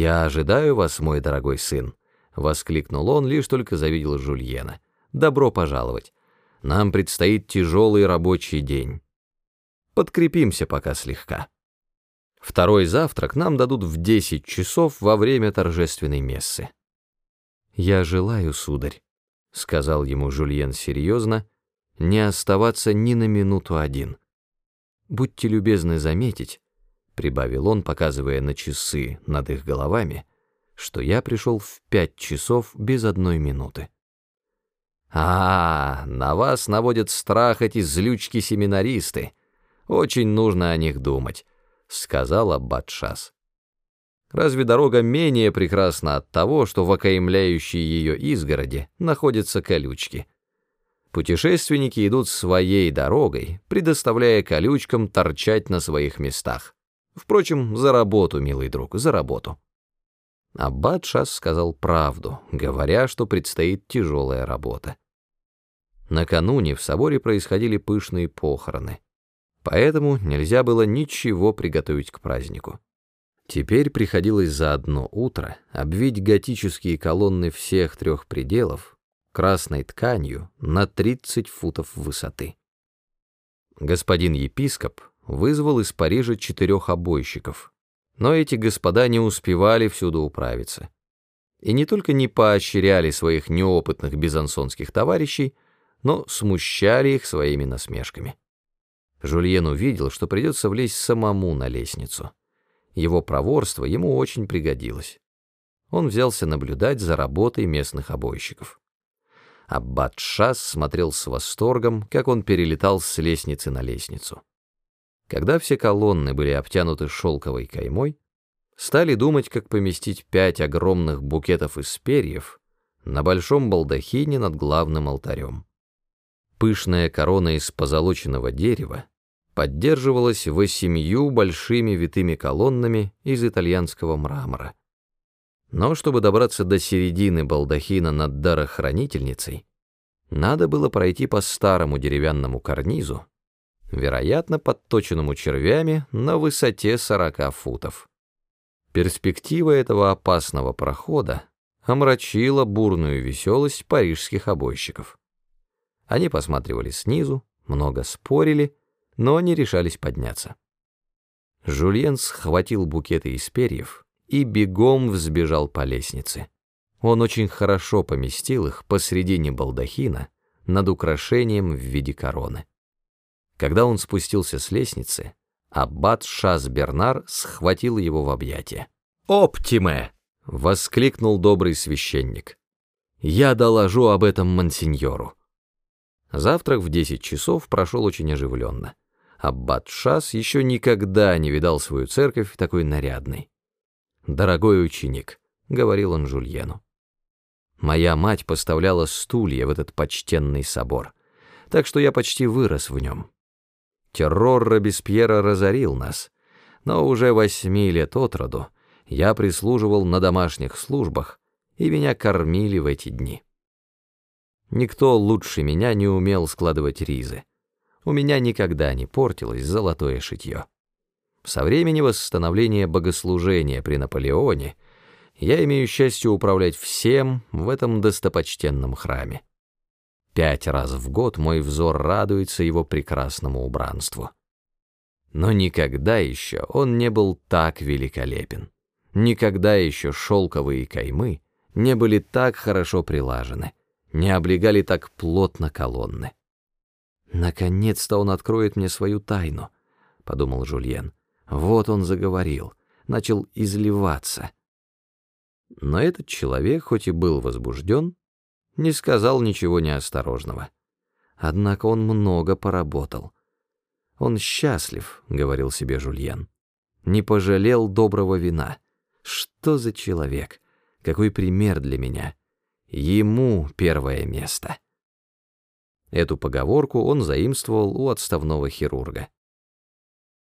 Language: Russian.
«Я ожидаю вас, мой дорогой сын», — воскликнул он, лишь только завидел Жульена. «Добро пожаловать. Нам предстоит тяжелый рабочий день. Подкрепимся пока слегка. Второй завтрак нам дадут в десять часов во время торжественной мессы». «Я желаю, сударь», — сказал ему Жульен серьезно, — «не оставаться ни на минуту один. Будьте любезны заметить, прибавил он, показывая на часы над их головами, что я пришел в пять часов без одной минуты. «А, на вас наводят страх эти злючки-семинаристы. Очень нужно о них думать», — сказал Аббат. «Разве дорога менее прекрасна от того, что в окаемляющей ее изгороди находятся колючки?» Путешественники идут своей дорогой, предоставляя колючкам торчать на своих местах. Впрочем, за работу, милый друг, за работу. Аббат Шас сказал правду, говоря, что предстоит тяжелая работа. Накануне в соборе происходили пышные похороны, поэтому нельзя было ничего приготовить к празднику. Теперь приходилось за одно утро обвить готические колонны всех трех пределов красной тканью на 30 футов высоты. Господин епископ вызвал из Парижа четырех обойщиков. Но эти господа не успевали всюду управиться. И не только не поощряли своих неопытных безансонских товарищей, но смущали их своими насмешками. Жульен увидел, что придется влезть самому на лестницу. Его проворство ему очень пригодилось. Он взялся наблюдать за работой местных обойщиков. Аббат Шас смотрел с восторгом, как он перелетал с лестницы на лестницу. Когда все колонны были обтянуты шелковой каймой, стали думать, как поместить пять огромных букетов из перьев на большом балдахине над главным алтарем. Пышная корона из позолоченного дерева поддерживалась восемью большими витыми колоннами из итальянского мрамора. Но чтобы добраться до середины балдахина над дарохранительницей, надо было пройти по старому деревянному карнизу, вероятно, подточенному червями на высоте 40 футов. Перспектива этого опасного прохода омрачила бурную веселость парижских обойщиков. Они посматривали снизу, много спорили, но не решались подняться. Жульен схватил букеты из перьев и бегом взбежал по лестнице. Он очень хорошо поместил их посредине балдахина над украшением в виде короны. Когда он спустился с лестницы, аббат Шас-Бернар схватил его в объятия. «Оптиме!» — воскликнул добрый священник. «Я доложу об этом мансиньору». Завтрак в десять часов прошел очень оживленно. Аббат Шас еще никогда не видал свою церковь такой нарядной. «Дорогой ученик», — говорил он Жульену, — «моя мать поставляла стулья в этот почтенный собор, так что я почти вырос в нем. Террор Робеспьера разорил нас, но уже восьми лет от роду я прислуживал на домашних службах, и меня кормили в эти дни. Никто лучше меня не умел складывать ризы. У меня никогда не портилось золотое шитье. Со времени восстановления богослужения при Наполеоне я имею счастье управлять всем в этом достопочтенном храме. Пять раз в год мой взор радуется его прекрасному убранству. Но никогда еще он не был так великолепен. Никогда еще шелковые каймы не были так хорошо прилажены, не облегали так плотно колонны. «Наконец-то он откроет мне свою тайну», — подумал Жульен. «Вот он заговорил, начал изливаться». Но этот человек, хоть и был возбужден, не сказал ничего неосторожного. Однако он много поработал. «Он счастлив», — говорил себе Жульен. «Не пожалел доброго вина. Что за человек? Какой пример для меня? Ему первое место». Эту поговорку он заимствовал у отставного хирурга.